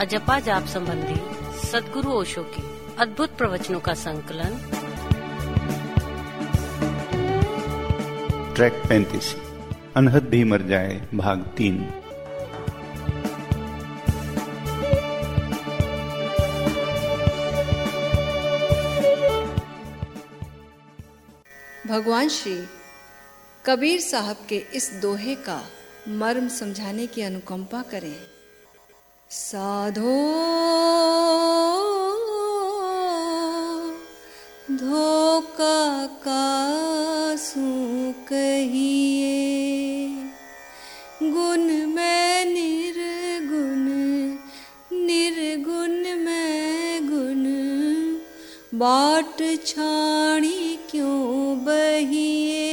अजपा जाप संबंधी सदगुरु ओशो की अद्भुत प्रवचनों का संकलन। ट्रैक पैंतीस। अनहद भी मर जाए भाग तीन। भगवान श्री कबीर साहब के इस दोहे का मर्म समझाने की अनुकंपा करें। साधो धोखा का कहिए गुण में निर्गुण निर्गुण में गुण। बाट छाणी क्यों बहिए?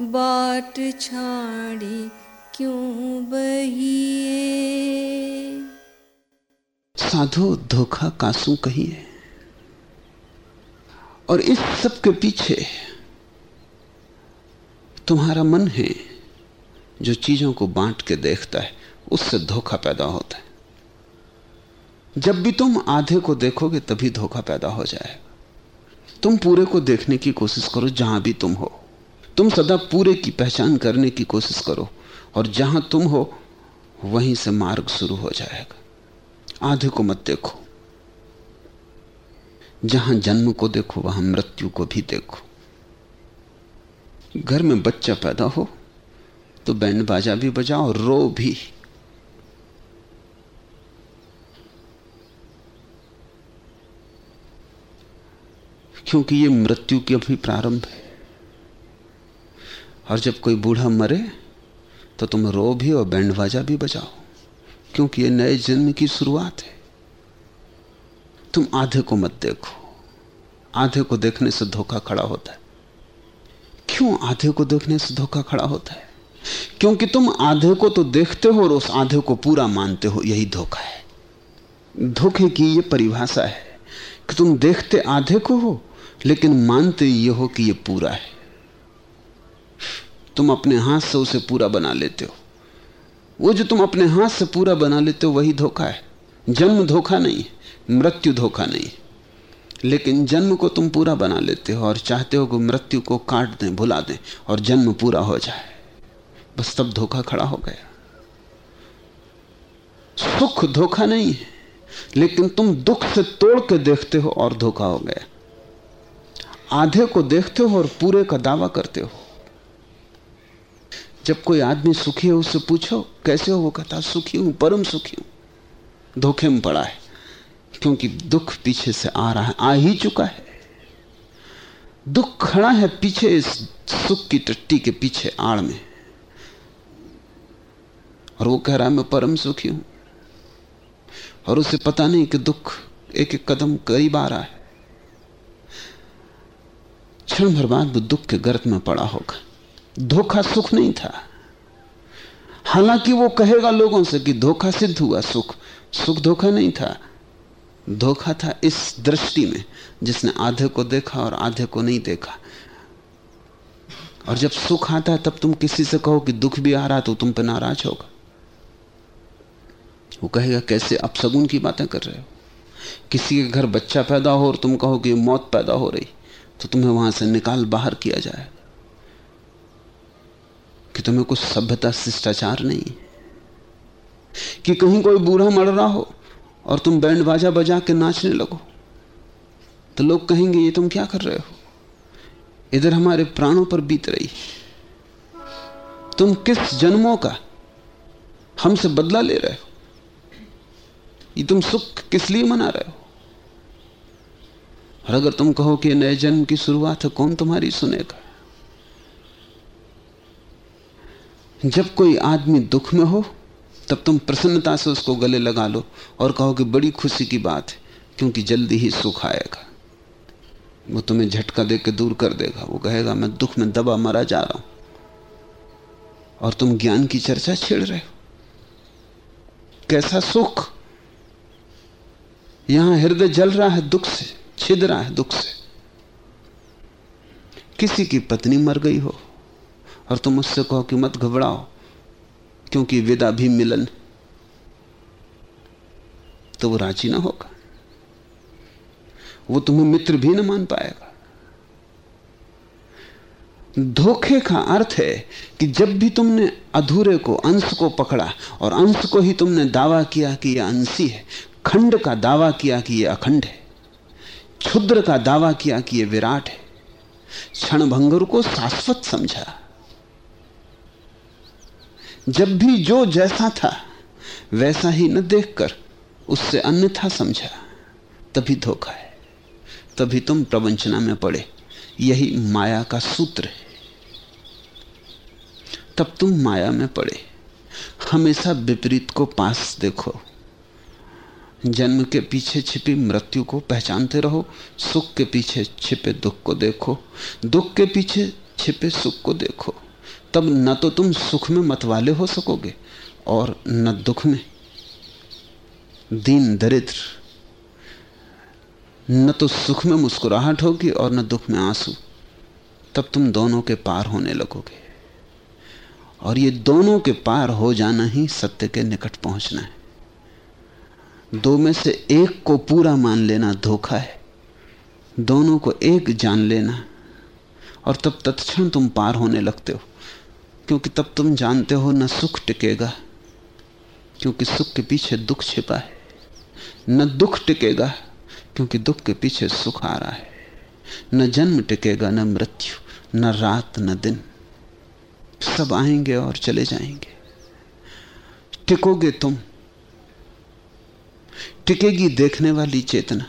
बाट छाड़ी क्यों बहिए? साधु धोखा कासू कहिए और इस सब के पीछे तुम्हारा मन है जो चीज़ों को बांट के देखता है, उससे धोखा पैदा होता है। जब भी तुम आधे को देखोगे, तभी धोखा पैदा हो जाएगा। तुम पूरे को देखने की कोशिश करो, जहाँ भी तुम हो। तुम सदा पूरे की पहचान करने की कोशिश करो। और जहाँ तुम हो, वहीं से मार्ग शुरू हो जाएगा। आधे को मत देखो। जहाँ जन्म को देखो, वहाँ मृत्यु को भी देखो। घर में बच्चा पैदा हो तो बैंड बाजा भी बजाओ, रो भी। क्योंकि ये मृत्यु की अभी प्रारंभ है। और जब कोई बूढ़ा मरे तो तुम रो भी और बैंड बाजा भी बजाओ, क्योंकि ये नए जन्म की शुरुआत है। तुम आधे को मत देखो। आधे को देखने से धोखा खड़ा होता है। क्यों आधे को देखने से धोखा खड़ा होता है? क्योंकि तुम आधे को तो देखते हो और उस आधे को पूरा मानते हो, यही धोखा है। धोखे की यह परिभाषा है कि तुम देखते आधे को हो, लेकिन मानते ये हो कि यह पूरा है। तुम अपने हाथ से उसे पूरा बना लेते हो। वो जो तुम अपने हाथ से पूरा बना लेते हो, वही धोखा है। जन्म धोखा नहीं मृत्यु धोखा नहीं लेकिन जन्म को तुम पूरा बना लेते हो और चाहते हो कि मृत्यु को काट दें, भुला दें और जन्म पूरा हो जाए। बस तब धोखा खड़ा हो गया। सुख धोखा नहीं है, लेकिन तुम दुख से तोड़ के देखते हो और धोखा हो गया। आधे को देखते हो और पूरे का दावा करते हो। जब कोई आदमी सुखी है, उससे पूछो, कैसे हो? वो कहता, सुखी हूँ, परम सुखी हूँ। धोखे में पड़ा है, क्योंकि दुख पीछे से आ रहा है, आ ही चुका है। दुख खड़ा है पीछे, इस सुख की टट्टी के पीछे, आड़ में। और वो कह रहा है, मैं परम सुखी हूँ। और उसे पता नहीं कि दुख एक एक कदम करीब आ रहा है। क्षण भर बाद वो दुख के गर्त में पड़ा होगा। धोखा सुख नहीं था। हालाँकि वो कहेगा लोगों से कि धोखा सिद्ध हुआ, सुख सुख धोखा नहीं था। धोखा था इस दृष्टि में, जिसने आधे को देखा और आधे को नहीं देखा। और जब सुख आता है, तब तुम किसी से कहो कि दुख भी आ रहा तो तुम पर नाराज़ होगा। वो कहेगा, कैसे अब सगुन की बातें कर रहे हो? किसी के घर बच्चा पैदा हो और तुम कहो कि मौत पैदा हो रही तो तुम्हें वहाँ से निकाल बाहर किया जाए। कि तुम्हें कुछ सभ्यता, शिष्टाचार नहीं कि कहीं कोई बूढ़ा मर रहा हो और तुम बैंड बाजा बजा के नाचने लगो? तो लोग कहेंगे, ये तुम क्या कर रहे हो? इधर हमारे प्राणों पर बीत रही तुम किस जन्मों का हमसे बदला ले रहे हो? ये तुम सुख किस लिए मना रहे हो? और अगर तुम कहो कि नए जन्म की शुरुआत है, कौन तुम्हारी सुनेगा? जब कोई आदमी दुख में हो, तब तुम प्रसन्नता से उसको गले लगा लो और कहो कि बड़ी खुशी की बात है, क्योंकि जल्दी ही सुख आएगा। वो तुम्हें झटका दे के दूर कर देगा। वो कहेगा, मैं दुख में दबा मरा जा रहा हूँ। और तुम ज्ञान की चर्चा छेड़ रहे हो। कैसा सुख? यहाँ हृदय जल रहा है दुख से, छिद रहा है दुख से। किसी की पत्नी मर गई हो और तुम उससे कहो कि मत घबराओ, क्योंकि विदा भी मिलन। तो वो राज़ी ना होगा। वो तुम्हें मित्र भी ना मान पाएगा। धोखे का अर्थ है कि जब भी तुमने अधूरे को, अंश को पकड़ा, और अंश को ही तुमने दावा किया कि यह अंशी है, खंड का दावा किया कि यह अखंड है, क्षुद्र का दावा किया कि यह विराट है क्षण भंगुर को शाश्वत समझा। जब भी जो जैसा था, वैसा ही न देखकर उससे अन्यथा समझा। तभी धोखा है। तभी तुम प्रवंचना में पड़े। यही माया का सूत्र है। तब तुम माया में पड़े। हमेशा विपरीत को पास देखो। जन्म के पीछे छिपी मृत्यु को पहचानते रहो। सुख के पीछे छिपे दुख को देखो। दुख के पीछे छिपे सुख को देखो। तब न तो तुम सुख में मतवाले हो सकोगे और न दुख में। दीन दरिद्र, न तो सुख में मुस्कुराहट होगी और न दुख में आँसू। तब तुम दोनों के पार होने लगोगे। और ये दोनों के पार हो जाना ही सत्य के निकट पहुँचना है। दो में से एक को पूरा मान लेना धोखा है। दोनों को एक जान लेना। और तब तत्क्षण तुम पार होने लगते हो। क्योंकि तब तुम जानते हो न सुख टिकेगा, क्योंकि सुख के पीछे दुख छिपा है। न दुख टिकेगा, क्योंकि दुख के पीछे सुख आ रहा है। न जन्म टिकेगा, न मृत्यु, न रात, न दिन। सब आएँगे और चले जाएँगे। टिकोगे तुम। टिकेगी देखने वाली चेतना।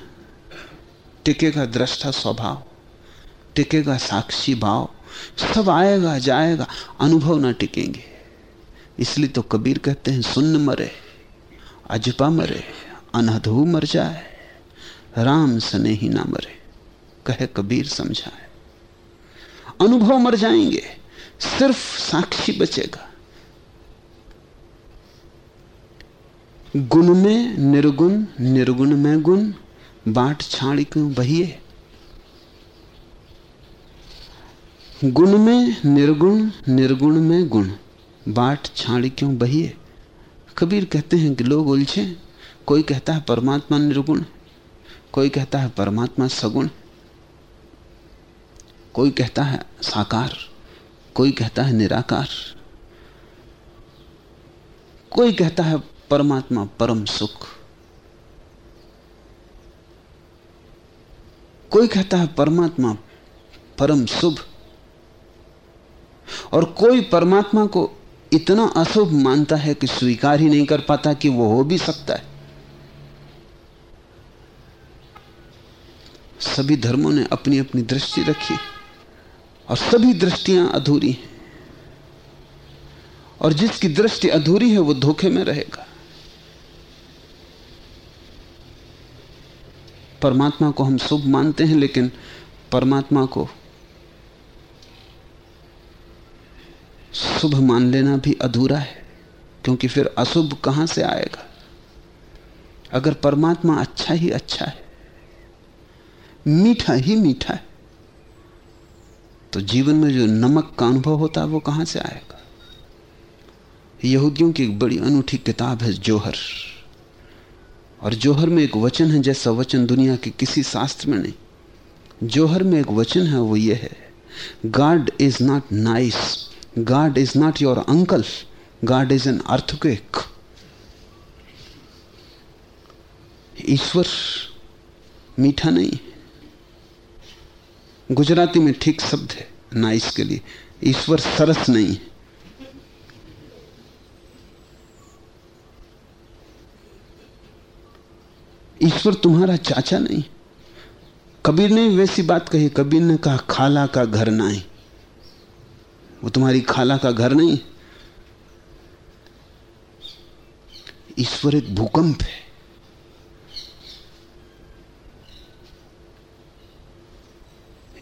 टिकेगा दृष्टा स्वभाव। टिकेगा साक्षी भाव। सब आएगा, जाएगा, अनुभव ना टिकेंगे। इसलिए तो कबीर कहते हैं, सुन्न मरे, अजपा मरे, अनधु मर जाए, राम सने ही ना मरे। कहे कबीर, समझाए। अनुभव मर जाएँगे, सिर्फ़ साक्षी बचेगा। गुण में निर्गुण निर्गुण में गुण, बाट छाड़ क्यों बहिए? गुण में निर्गुण निर्गुण में गुण। बाट छाड़ी क्यों बहिए कबीर कहते हैं कि लोग उलझे। कोई कहता है परमात्मा निर्गुण, कोई कहता है परमात्मा सगुण। कोई कहता है साकार, कोई कहता है निराकार। कोई कहता है परमात्मा परम सुख। कोई कहता है परमात्मा परम शुभ। और कोई परमात्मा को इतना अशुभ मानता है कि स्वीकार ही नहीं कर पाता कि वो हो भी सकता है। सभी धर्मों ने अपनी अपनी दृष्टि रखी और सभी दृष्टियाँ अधूरी हैं। और जिसकी दृष्टि अधूरी है, वो धोखे में रहेगा। परमात्मा को हम शुभ मानते हैं, लेकिन परमात्मा को शुभ मान लेना भी अधूरा है, क्योंकि फिर अशुभ कहाँ से आएगा? अगर परमात्मा अच्छा ही अच्छा है, मीठा ही मीठा है तो जीवन में जो नमक का अनुभव होता है वो कहाँ से आएगा? यहूदियों की एक बड़ी अनूठी किताब है जोहर। और जोहर में एक वचन है जैसा वचन दुनिया के किसी शास्त्र में नहीं। जोहर में एक वचन है वो ये है God is not nice God is not your uncle God is an earthquake ईश्वर मीठा नहीं गुजराती में ठीक शब्द है, ना इसके लिए। ईश्वर सरस नहीं ईश्वर तुम्हारा चाचा नहीं। कबीर ने वैसी बात कही, कबीर ने कहा, खाला का घर ना है वो तुम्हारी खाला का घर नहीं ईश्वर एक भूकंप है।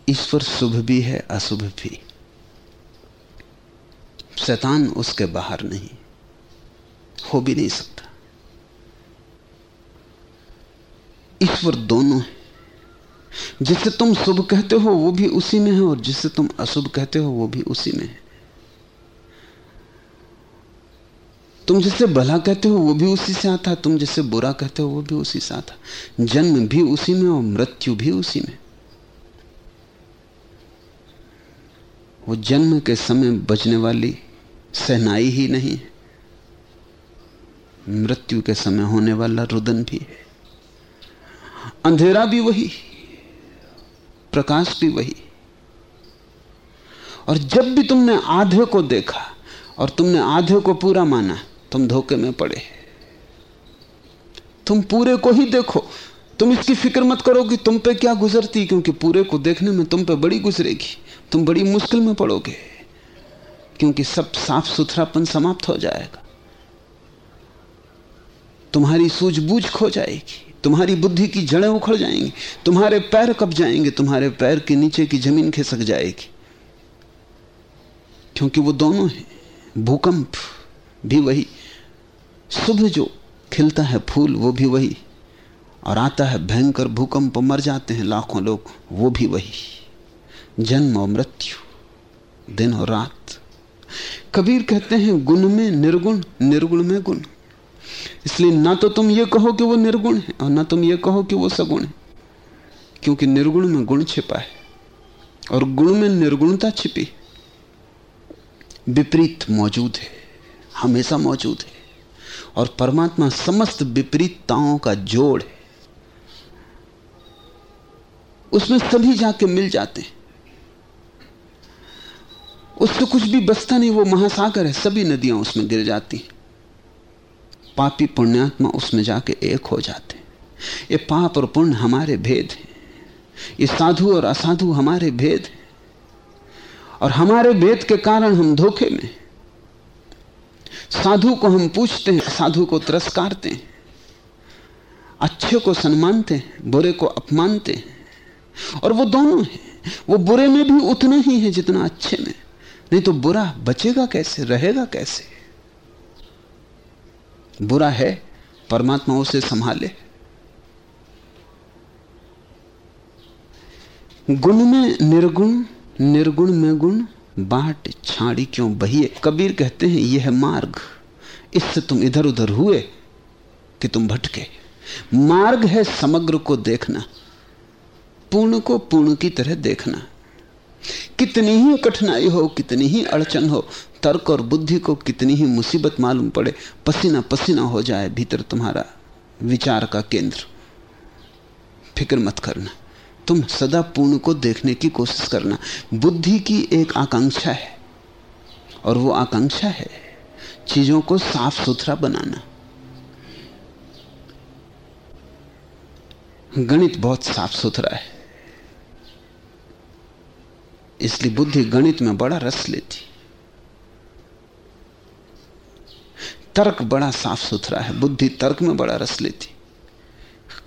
ईश्वर शुभ भी है, अशुभ भी। शैतान उसके बाहर नहीं, हो भी नहीं सकता। ईश्वर दोनों है। जिसे तुम शुभ कहते हो, वो भी उसी में है, और जिसे तुम अशुभ कहते हो, वो भी उसी में है। तुम जिसे भला कहते हो, वो भी उसी से आता तुम जिसे बुरा कहते हो, वो भी उसी से आता जन्म भी उसी में, और मृत्यु भी उसी में। वो जन्म के समय बचने वाली सहनाई ही नहीं है। मृत्यु के समय होने वाला रुदन भी है। अंधेरा भी वही प्रकाश भी वही। और जब भी तुमने आधे को देखा और तुमने आधे को पूरा माना, तुम धोखे में पड़े। तुम पूरे को ही देखो। तुम इसकी फ़िक्र मत करो कि तुम पे क्या गुजरती, क्योंकि पूरे को देखने में तुम पे बड़ी गुजरेगी। तुम बड़ी मुश्किल में पड़ोगे, क्योंकि सब साफ़ सुथरापन समाप्त हो जाएगा। तुम्हारी सूझबूझ खो जाएगी। तुम्हारी बुद्धि की जड़ें उखड़ जाएँगी, तुम्हारे पैर कब जाएँगे, तुम्हारे पैर के नीचे की ज़मीन खिसक जाएगी। क्योंकि वो दोनों हैं, भूकंप भी वही सुबह जो खिलता है फूल, वो भी वही, और आता है भयंकर भूकंप, मर जाते हैं लाखों लोग, वो भी वही। जन्म और मृत्यु, दिन और रात। कबीर कहते हैं, गुण में निर्गुण निर्गुण में गुण। इसलिए ना तो तुम ये कहो कि वो निर्गुण है और ना तुम ये कहो कि वो सगुण है। क्योंकि निर्गुण में गुण छिपा है और गुण में निर्गुणता छिपी विपरीत मौजूद है, हमेशा मौजूद है और परमात्मा समस्त विपरीतताओं का जोड़ है। उसमें सभी जाके मिल जाते हैं। उससे कुछ भी बसता नहीं, वो महासागर है, सभी नदियाँ उसमें गिर जाती हैं। पापी पुण्यात्मा उसमें जाके एक हो जाते ये पाप और पुण्य हमारे भेद हैं। ये साधु और असाधु हमारे भेद हैं। और हमारे भेद के कारण हम धोखे में साधु को हम पूछते हैं, साधु को तिरस्कारते हैं। अच्छे को सम्मानते हैं, बुरे को अपमानते हैं। और वो दोनों हैं। वो बुरे में भी उतना ही है जितना अच्छे में। नहीं तो बुरा बचेगा कैसे, रहेगा कैसे? बुरा है, परमात्मा उसे संभाले। गुण में निर्गुण निर्गुण में गुण, बाट छाड़ी क्यों बहिए? कबीर कहते हैं, यह है मार्ग, इससे तुम इधर उधर हुए कि तुम भटके। मार्ग है समग्र को देखना, पूर्ण को पूर्ण की तरह देखना। कितनी ही कठिनाई हो, कितनी ही अड़चन हो तर्क और बुद्धि को कितनी ही मुसीबत मालूम पड़े, पसीना पसीना हो जाए भीतर तुम्हारा विचार का केंद्र। फ़िक्र मत करना। तुम सदा पूर्ण को देखने की कोशिश करना। बुद्धि की एक आकांक्षा है, और वो आकांक्षा है चीज़ों को साफ़ सुथरा बनाना। गणित बहुत साफ़ सुथरा है, इसलिए बुद्धि गणित में बड़ा रस लेती तर्क बड़ा साफ़ सुथरा है, बुद्धि तर्क में बड़ा रस लेती।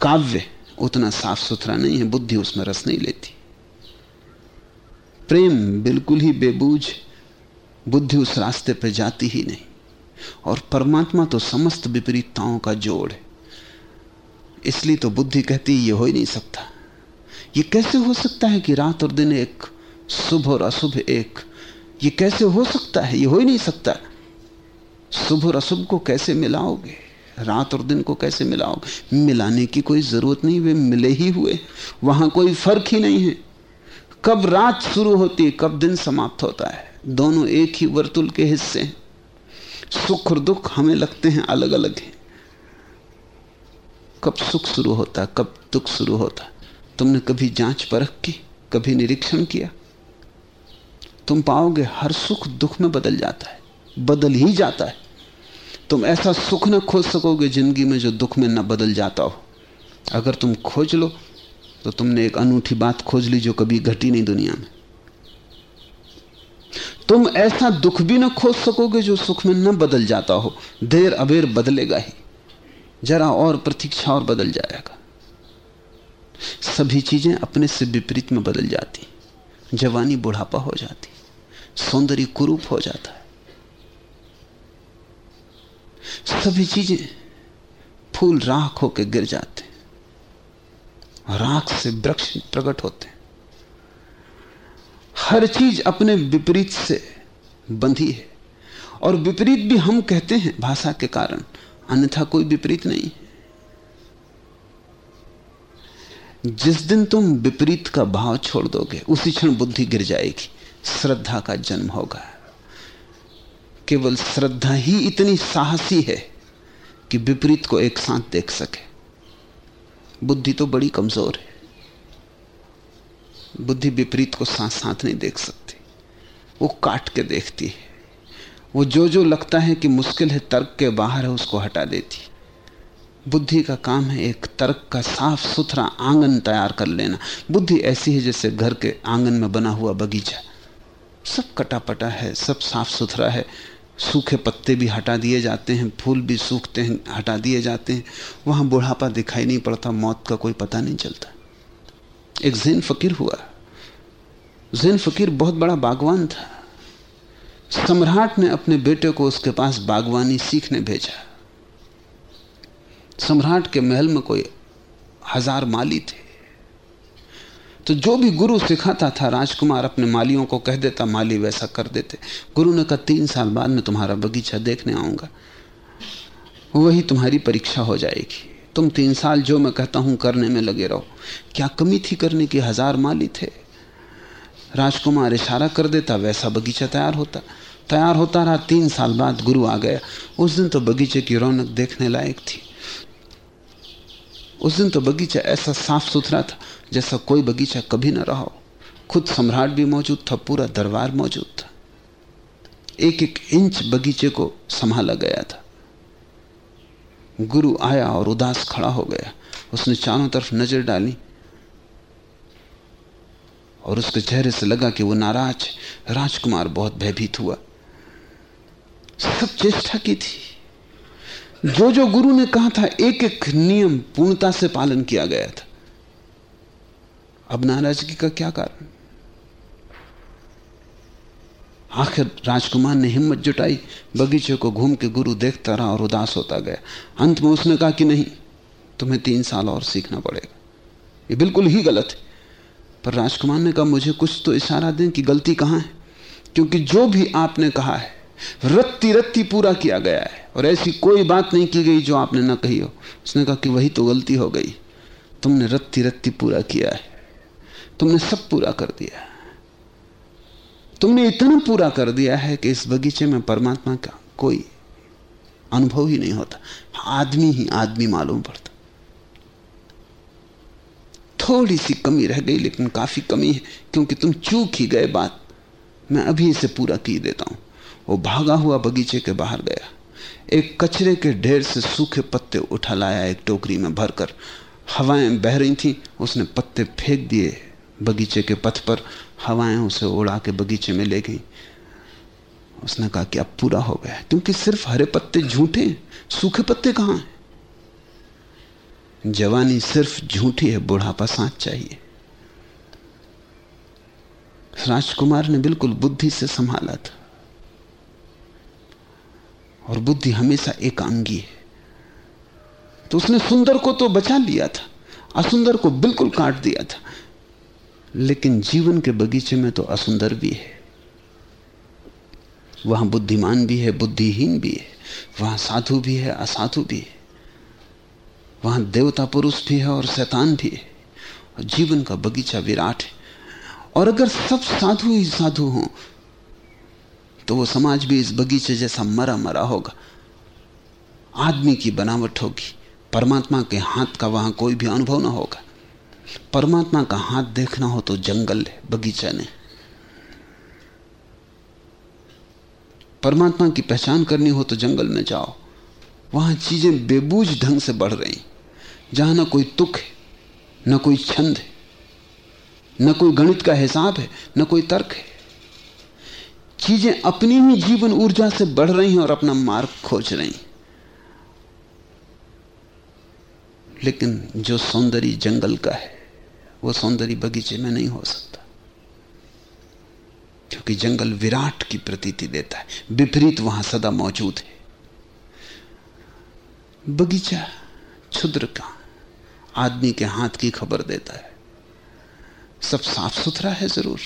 काव्य उतना साफ़ सुथरा नहीं है, बुद्धि उसमें रस नहीं लेती। प्रेम बिल्कुल ही बेबूझ, बुद्धि उस रास्ते पर जाती ही नहीं। और परमात्मा तो समस्त विपरीतताओं का जोड़ है। इसलिए तो बुद्धि कहती, ये हो ही नहीं सकता। ये कैसे हो सकता है कि रात और दिन एक, शुभ और अशुभ एक? ये कैसे हो सकता है? ये हो ही नहीं सकता। शुभ और अशुभ को कैसे मिलाओगे? रात और दिन को कैसे मिलाओगे? मिलाने की कोई ज़रूरत नहीं, वे मिले ही हुए वहाँ कोई फ़र्क ही नहीं है। कब रात शुरू होती है, कब दिन समाप्त होता है। दोनों एक ही वर्तुल के हिस्से हैं। सुख और दुख हमें लगते हैं अलग अलग हैं। कब सुख शुरू होता, कब दुख शुरू होता। तुमने कभी जाँच परख की, कभी निरीक्षण किया? तुम पाओगे हर सुख दुख में बदल जाता है। बदल ही जाता है। तुम ऐसा सुख न खोज सकोगे ज़िंदगी में जो दुख में न बदल जाता हो। अगर तुम खोज लो तो तुमने एक अनूठी बात खोज ली जो कभी घटी नहीं दुनिया में। तुम ऐसा दुख भी न खोज सकोगे जो सुख में न बदल जाता हो। देर अबेर बदलेगा ही। जरा और प्रतीक्षा और बदल जाएगा। सभी चीज़ें अपने से विपरीत में बदल जाती। जवानी बुढ़ापा हो जाती। सौंदर्य कुरूप हो जाता है। सभी चीज़ें फूल राख होकर गिर जाते राख से वृक्ष प्रकट होते हर चीज़ अपने विपरीत से बंधी है। और विपरीत भी हम कहते हैं भाषा के कारण, अन्यथा कोई विपरीत नहीं जिस दिन तुम विपरीत का भाव छोड़ दोगे, उसी क्षण बुद्धि गिर जाएगी, श्रद्धा का जन्म होगा। केवल श्रद्धा ही इतनी साहसी है कि विपरीत को एक साथ देख सके। बुद्धि तो बड़ी कमज़ोर है। बुद्धि विपरीत को साथ साथ नहीं देख सकती। वो काट के देखती है। वो जो जो लगता है कि मुश्किल है, तर्क के बाहर है, उसको हटा देती बुद्धि का काम है एक तर्क का साफ़ सुथरा आँगन तैयार कर लेना। बुद्धि ऐसी है जैसे घर के आँगन में बना हुआ बगीचा। सब कटापटा है, सब साफ़ सुथरा है। सूखे पत्ते भी हटा दिए जाते हैं, फूल भी सूखते हैं, हटा दिए जाते हैं। वहाँ बुढ़ापा दिखाई नहीं पड़ता, मौत का कोई पता नहीं चलता। एक जैन फकीर हुआ। जैन फकीर बहुत बड़ा बागवान था। सम्राट ने अपने बेटे को उसके पास बागवानी सीखने भेजा। सम्राट के महल में कोई हज़ार माली थे। तो जो भी गुरु सिखाता था, राजकुमार अपने मालियों को कह देता, माली वैसा कर देते। गुरु ने कहा, तीन साल बाद में तुम्हारा बगीचा देखने आऊँगा। वही तुम्हारी परीक्षा हो जाएगी। तुम तीन साल जो मैं कहता हूँ, करने में लगे रहो। क्या कमी थी करने की? हज़ार माली थे। राजकुमार इशारा कर देता, वैसा बगीचा तैयार होता। तैयार होता रहा, तीन साल बाद गुरु आ गया। उस दिन तो बगीचे की रौनक देखने लायक थी। उस दिन तो बगीचा ऐसा साफ़ सुथरा था। जैसा कोई बगीचा कभी ना रहा हो। खुद सम्राट भी मौजूद था, पूरा दरबार मौजूद था। एक एक इंच बगीचे को संभाला गया था। गुरु आया और उदास खड़ा हो गया। उसने चारों तरफ़ नज़र डाली और उसके चेहरे से लगा कि वो नाराज़ राजकुमार बहुत भयभीत हुआ। सब चेष्टा की थी। जो जो गुरु ने कहा था एक एक नियम पूर्णता से पालन किया गया था। अब नाराज़गी का क्या कारण? आखिर राजकुमार ने हिम्मत जुटाई, बगीचे को घूम के गुरु देखता रहा और उदास होता गया। अंत में उसने कहा कि नहीं, तुम्हें तीन साल और सीखना पड़ेगा। ये बिल्कुल ही गलत है। पर राजकुमार ने कहा, मुझे कुछ तो इशारा दें कि गलती कहाँ है? क्योंकि जो भी आपने कहा है रत्ती रत्ती पूरा किया गया है और ऐसी कोई बात नहीं की गई जो आपने ना कही हो। उसने कहा कि वही तो गलती हो गई। तुमने रत्ती रत्ती पूरा किया है। तुमने सब पूरा कर दिया तुमने इतना पूरा कर दिया है कि इस बगीचे में परमात्मा का कोई अनुभव ही नहीं होता। आदमी ही आदमी मालूम पड़ता। थोड़ी सी कमी रह गई, लेकिन काफ़ी कमी है, क्योंकि तुम चूक ही गए बात। मैं अभी इसे पूरा की देता हूँ। वो भागा हुआ बगीचे के बाहर गया। एक कचरे के ढेर से सूखे पत्ते उठा लाया, एक टोकरी में भरकर। हवाएँ बह रही थी, उसने पत्ते फेंक दिए। बगीचे के पथ पर हवाएँ उसे उड़ा के बगीचे में ले गई। उसने कहा कि अब पूरा हो गया क्योंकि सिर्फ़ हरे पत्ते झूठे सूखे पत्ते कहाँ हैं? जवानी सिर्फ़ झूठी है, बुढ़ापा साथ चाहिए। राजकुमार ने बिल्कुल बुद्धि से संभाला था। और बुद्धि हमेशा एकांगी है। तो उसने सुंदर को तो बचा लिया था। असुंदर को बिल्कुल काट दिया था। लेकिन जीवन के बगीचे में तो असुंदर भी है। वहाँ बुद्धिमान भी है, बुद्धिहीन भी है, वहाँ साधु भी है, असाधु भी है। वहाँ देवता पुरुष भी है और शैतान भी है। और जीवन का बगीचा विराट है। और अगर सब साधु ही साधु हों तो वो समाज भी इस बगीचे जैसा मरा मरा होगा। आदमी की बनावट होगी, परमात्मा के हाथ का वहाँ कोई भी अनुभव ना होगा। परमात्मा का हाथ देखना हो तो जंगल है, बगीचा ने परमात्मा की पहचान करनी हो तो जंगल में जाओ। वहाँ चीज़ें बेबूझ ढंग से बढ़ रही। जहाँ ना कोई तुक है, न कोई छंद है, न कोई गणित का हिसाब है, न कोई तर्क है। चीज़ें अपनी ही जीवन ऊर्जा से बढ़ रही हैं और अपना मार्ग खोज रही हैं। लेकिन जो सौंदर्य जंगल का है वो सौंदर्य बगीचे में नहीं हो सकता। क्योंकि जंगल विराट की प्रतीति देता है। विपरीत वहाँ सदा मौजूद है। बगीचा क्षुद्र का, आदमी के हाथ की खबर देता है। सब साफ़ सुथरा है ज़रूर।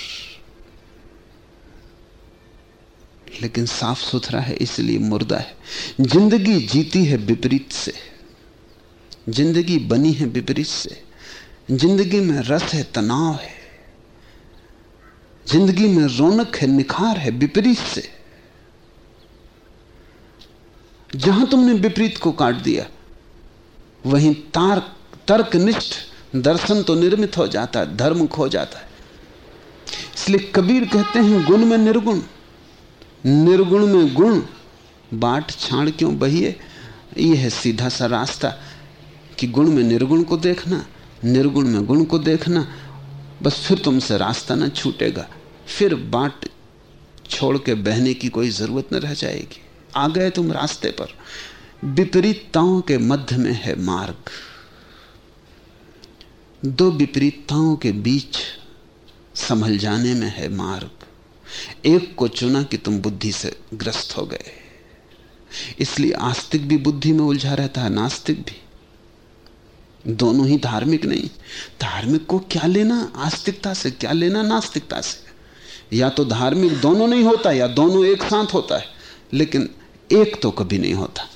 लेकिन साफ़ सुथरा है इसलिए मुर्दा है। ज़िंदगी जीती है विपरीत से। ज़िंदगी बनी है विपरीत से। ज़िंदगी में रस है, तनाव है। ज़िंदगी में रौनक है, निखार है, विपरीत से। जहाँ तुमने विपरीत को काट दिया, वहीं तार, तर्कनिष्ठ दर्शन तो निर्मित हो जाता है, धर्म खो जाता है। इसलिए कबीर कहते हैं, गुण में निर्गुण। निर्गुण में गुण, बाट छाण क्यों बहिए? यह है सीधा सा रास्ता कि गुण में निर्गुण को देखना। निर्गुण में गुण को देखना, बस फिर तुमसे रास्ता ना छूटेगा। फिर बाट छोड़ के बहने की कोई ज़रूरत न रह जाएगी। आ गए तुम रास्ते पर। विपरीतताओं के मध्य में है मार्ग। दो विपरीतताओं के बीच संभल जाने में है मार्ग। एक को चुना कि तुम बुद्धि से ग्रस्त हो गए। इसलिए आस्तिक भी बुद्धि में उलझा रहता है, नास्तिक भी। दोनों ही धार्मिक नहीं। धार्मिक को क्या लेना? आस्तिकता से। क्या लेना? नास्तिकता से। या तो धार्मिक दोनों नहीं होता, या दोनों एक साथ होता है। लेकिन एक तो कभी नहीं होता।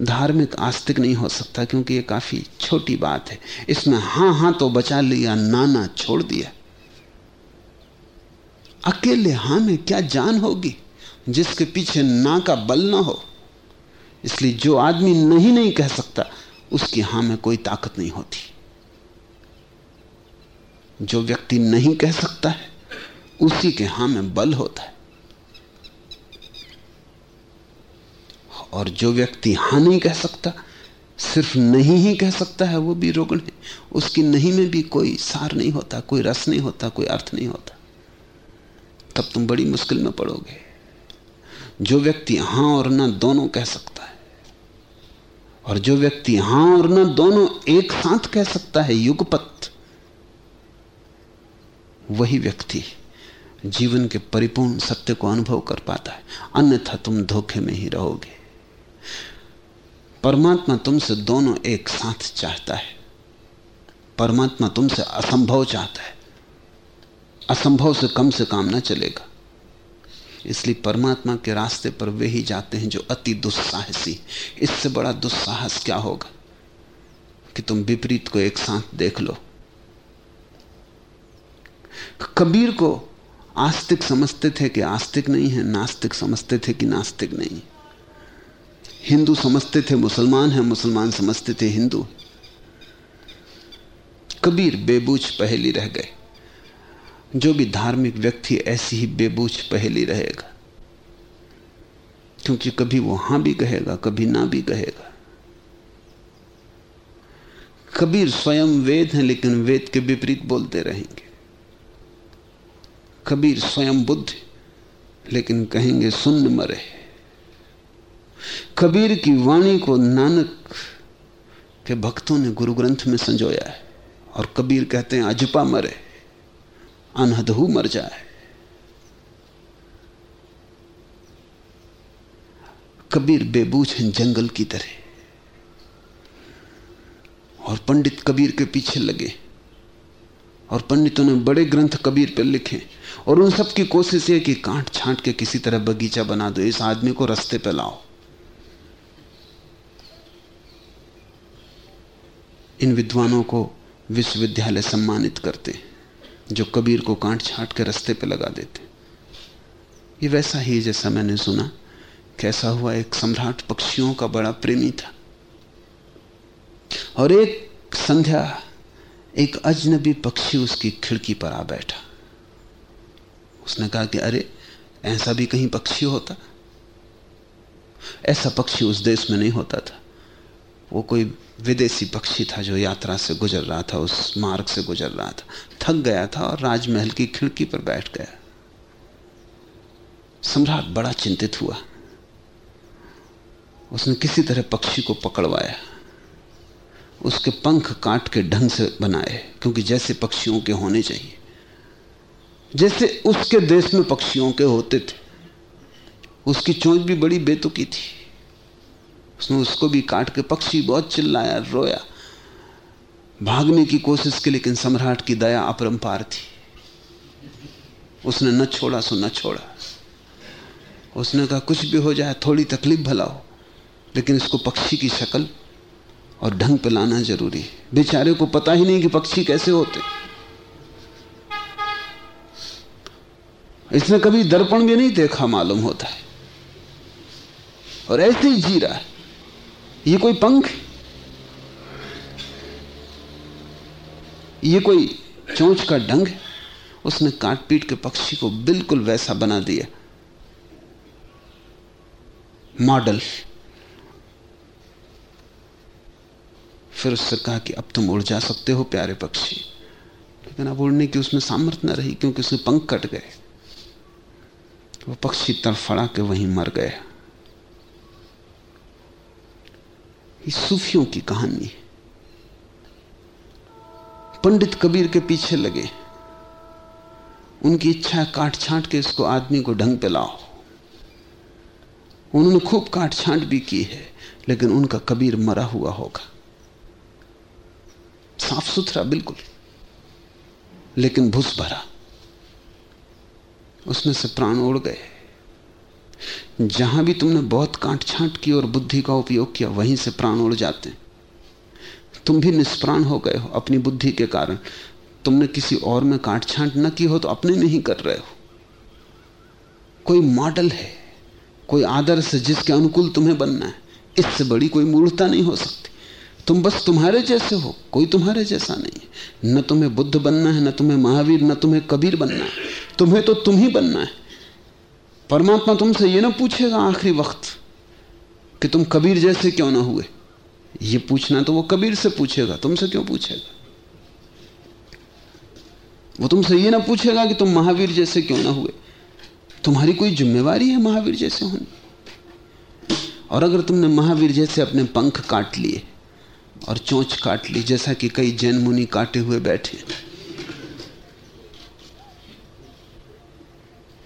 धार्मिक आस्तिक नहीं हो सकता, क्योंकि ये काफ़ी छोटी बात है। इसमें हाँ हाँ तो बचा लिया, नाना छोड़ दिया। अकेले हाँ में क्या जान होगी, जिसके पीछे ना का बल ना हो? इसलिए जो आदमी नहीं नहीं कह सकता उसकी हाँ में कोई ताकत नहीं होती। जो व्यक्ति नहीं कह सकता है, उसी के हाँ में बल होता है। और जो व्यक्ति हाँ नहीं कह सकता, सिर्फ़ नहीं ही कह सकता है, वो भी रुग्ण है। उसकी नहीं में भी कोई सार नहीं होता, कोई रस नहीं होता, कोई अर्थ नहीं होता। तब तुम बड़ी मुश्किल में पड़ोगे। जो व्यक्ति हाँ और ना दोनों कह सकता है और जो व्यक्ति हाँ और ना दोनों एक साथ कह सकता है, युगपत, वही व्यक्ति जीवन के परिपूर्ण सत्य को अनुभव कर पाता है। अन्यथा तुम धोखे में ही रहोगे। परमात्मा तुमसे दोनों एक साथ चाहता है। परमात्मा तुमसे असंभव चाहता है। असंभव से कम से काम ना चलेगा। इसलिए परमात्मा के रास्ते पर वे ही जाते हैं जो अति दुस्साहसी। इससे बड़ा दुस्साहस क्या होगा कि तुम विपरीत को एक साथ देख लो? कबीर को आस्तिक समझते थे कि आस्तिक नहीं है, नास्तिक समझते थे कि नास्तिक नहीं। हिंदू समझते थे, मुसलमान है, मुसलमान समझते थे हिंदू। कबीर बेबूझ पहली रह गए। जो भी धार्मिक व्यक्ति ऐसी ही बेबूझ पहली रहेगा, क्योंकि कभी वो हाँ भी कहेगा, कभी ना भी कहेगा। कबीर स्वयं वेद हैं, लेकिन वेद के विपरीत बोलते रहेंगे। कबीर स्वयं बुद्ध, लेकिन कहेंगे, सुन्न मरे। कबीर की वाणी को नानक के भक्तों ने गुरु ग्रंथ में संजोया है, और कबीर कहते हैं, अजपा मरे। अनहदहू मर जाए। कबीर बेबूझ हैं जंगल की तरह। और पंडित कबीर के पीछे लगे। और पंडितों ने बड़े ग्रंथ कबीर पर लिखे। और उन सब की कोशिश है कि कांट छांट के किसी तरह बगीचा बना दो, इस आदमी को रस्ते पर लाओ। इन विद्वानों को विश्वविद्यालय सम्मानित करते जो कबीर को काट छाट के रस्ते पे लगा देते। ये वैसा ही जैसा मैंने सुना, कैसा हुआ एक सम्राट पक्षियों का बड़ा प्रेमी था। और एक संध्या, एक अजनबी पक्षी उसकी खिड़की पर आ बैठा। उसने कहा कि अरे, ऐसा भी कहीं पक्षी होता? ऐसा पक्षी उस देश में नहीं होता था। वो कोई विदेशी पक्षी था जो यात्रा से गुजर रहा था, उस मार्ग से गुजर रहा था। थक गया था और राजमहल की खिड़की पर बैठ गया। सम्राट बड़ा चिंतित हुआ। उसने किसी तरह पक्षी को पकड़वाया। उसके पंख काट के ढंग से बनाए, क्योंकि जैसे पक्षियों के होने चाहिए। जैसे उसके देश में पक्षियों के होते थे, उसकी चोंच भी बड़ी बेतुकी थी। उसने उसको भी काट के पक्षी बहुत चिल्लाया, रोया। भागने की कोशिश की, लेकिन सम्राट की दया अपरंपार थी। उसने न छोड़ा सो न छोड़ा। उसने कहा, कुछ भी हो जाए, थोड़ी तकलीफ़ भला हो लेकिन इसको पक्षी की शक्ल और ढंग पे लाना ज़रूरी है। बेचारे को पता ही नहीं कि पक्षी कैसे होते। इसने कभी दर्पण भी नहीं देखा, मालूम होता है। और ऐसे ही जी रहा है। ये कोई पंख? ये कोई चोंच का है उसने काट पीट के पक्षी को बिल्कुल वैसा बना दिया। मॉडल। फिर उससे कहा कि अब तुम उड़ जा सकते हो, प्यारे पक्षी। लेकिन अब उड़ने की उसमें सामर्थ्य न रही, क्योंकि उसके पंख कट गए। वो पक्षी तड़फड़ा के वहीं मर गया। ये सूफियों की कहानी है। पंडित कबीर के पीछे लगे। उनकी इच्छा काट छांट के इसको आदमी को ढंग पे लाओ। उन्होंने खूब काट छांट भी की है, लेकिन उनका कबीर मरा हुआ होगा। साफ़ सुथरा बिल्कुल। लेकिन भूस भरा। उसमें से प्राण उड़ गए। जहाँ भी तुमने बहुत काट छांट की और बुद्धि का उपयोग किया, वहीं से प्राण उड़ जाते तुम भी निष्प्राण हो गए हो अपनी बुद्धि के कारण। तुमने किसी और में काट छांट न की हो तो अपने में ही कर रहे हो। कोई मॉडल है, कोई आदर्श जिसके अनुकूल तुम्हें बनना है, इससे बड़ी कोई मूर्ता नहीं हो सकती। तुम बस तुम्हारे जैसे हो, कोई तुम्हारे जैसा नहीं है। न तुम्हें बुद्ध बनना है, न तुम्हें महावीर, न तुम्हें कबीर बनना है। तुम्हें तो तुम ही बनना है। परमात्मा तुमसे ये ना पूछेगा आखिरी वक्त कि तुम कबीर जैसे क्यों ना हुए? ये पूछना तो वो कबीर से पूछेगा, तुमसे क्यों पूछेगा? वो तुमसे ये ना पूछेगा कि तुम महावीर जैसे क्यों ना हुए? तुम्हारी कोई जिम्मेवारी है महावीर जैसे होने? और अगर तुमने महावीर जैसे अपने पंख काट लिए और चोंच काट ली, जैसा कि कई जैन मुनि काटे हुए बैठे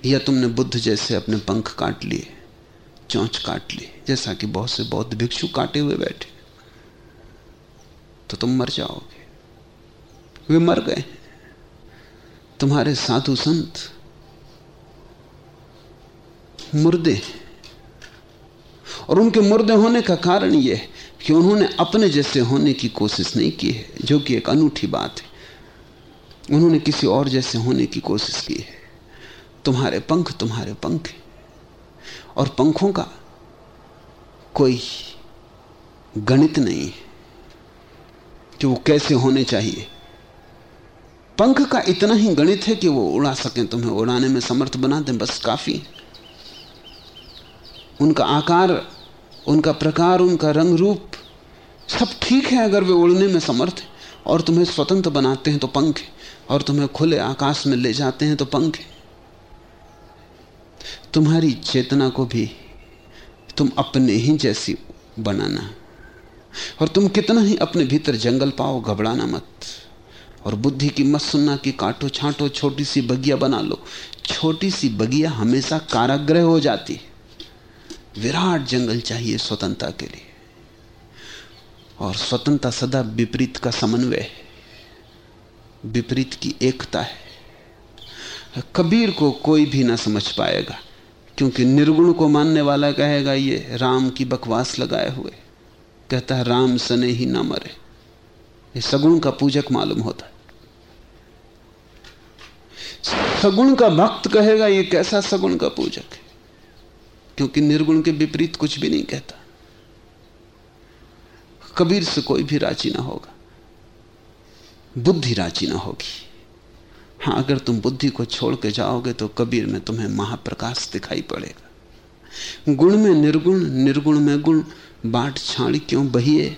या तुमने बुद्ध जैसे अपने पंख काट लिए, चोंच काट ली जैसा कि बहुत से बौद्ध भिक्षु काटे हुए बैठे। तो तुम मर जाओगे। वे मर गए। तुम्हारे साधु संत मुर्दे और उनके मुर्दे होने का कारण यह है कि उन्होंने अपने जैसे होने की कोशिश नहीं की है, जो कि एक अनूठी बात है। उन्होंने किसी और जैसे होने की कोशिश की है। तुम्हारे पंख तुम्हारे पंख और पंखों का कोई गणित नहीं है कि वो कैसे होने चाहिए। पंख का इतना ही गणित है कि वो उड़ा सकें, तुम्हें उड़ाने में समर्थ बना दें, बस काफ़ी। उनका आकार, उनका प्रकार, उनका रंग रूप सब ठीक है अगर वे उड़ने में समर्थ है। और तुम्हें स्वतंत्र बनाते हैं तो पंख और तुम्हें खुले आकाश में ले जाते हैं तो पंख तुम्हारी चेतना को भी तुम अपने ही जैसी बनाना। और तुम कितना ही अपने भीतर जंगल पाओ, घबराना मत। और बुद्धि की मत सुनना कि काटो छांटो, छोटी सी बगिया बना लो। छोटी सी बगिया हमेशा काराग्रह हो जाती। विराट जंगल चाहिए स्वतंत्रता के लिए। और स्वतंत्रता सदा विपरीत का समन्वय है। विपरीत की एकता है। कबीर को कोई भी ना समझ पाएगा, क्योंकि निर्गुण को मानने वाला कहेगा, ये राम की बकवास लगाए हुए। कहता है, राम सने ही ना मरे। ये सगुण का पूजक मालूम होता है। सगुण का भक्त कहेगा, ये कैसा सगुण का पूजक है? क्योंकि निर्गुण के विपरीत कुछ भी नहीं कहता। कबीर से कोई भी राज़ी ना होगा। बुद्धि राज़ी ना होगी। हाँ, अगर तुम बुद्धि को छोड़ के जाओगे तो कबीर में तुम्हें महाप्रकाश दिखाई पड़ेगा। गुण में निर्गुण निर्गुण में गुण, बाट छाड़ी क्यों बहिए?